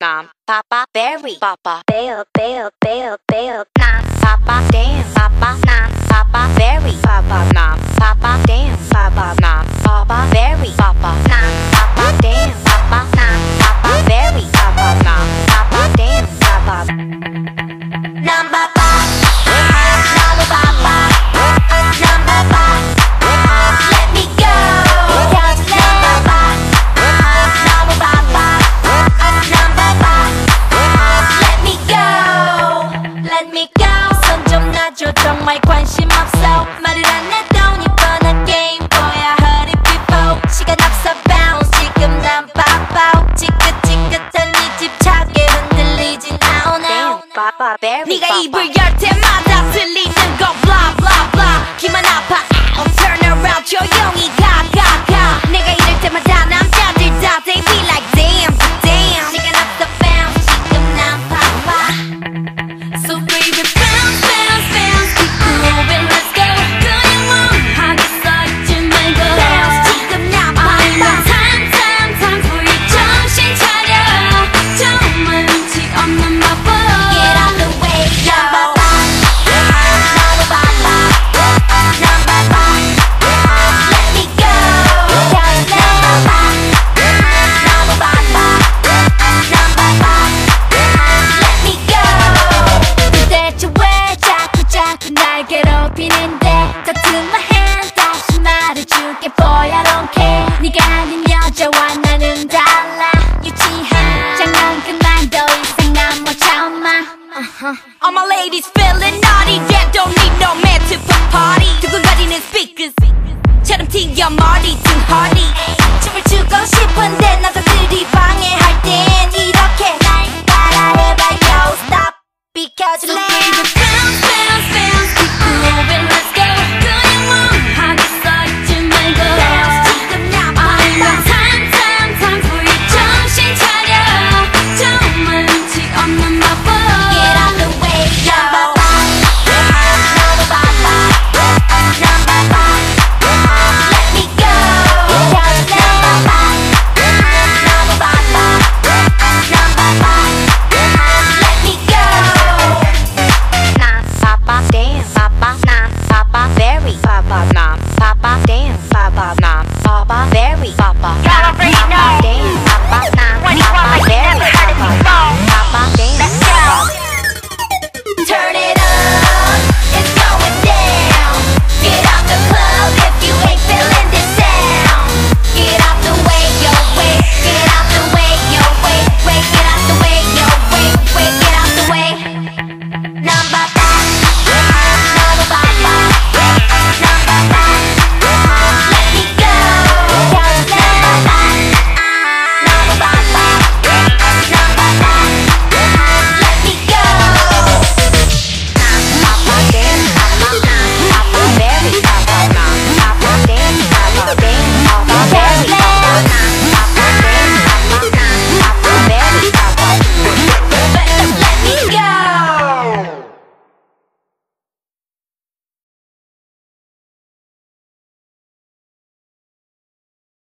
Mom, Papa, Barry, Papa, Bail, Bail, Bail, Bail, Nah, Papa, Damn, Papa, Nah, Papa. 좀 놔줘 정말 관심 없어. 말을 안 해도 이 뻔한 게임 뭐야 heard 시간 앞서 bounce. 지금 난 바빠 지긋지긋한 네집 차게 흔들리진 않아. 네가 입을 열 때마다 들리는 거 blah blah blah. 기만 아파. I'll turn around 조용히 가. Get up in and there, talk to my face,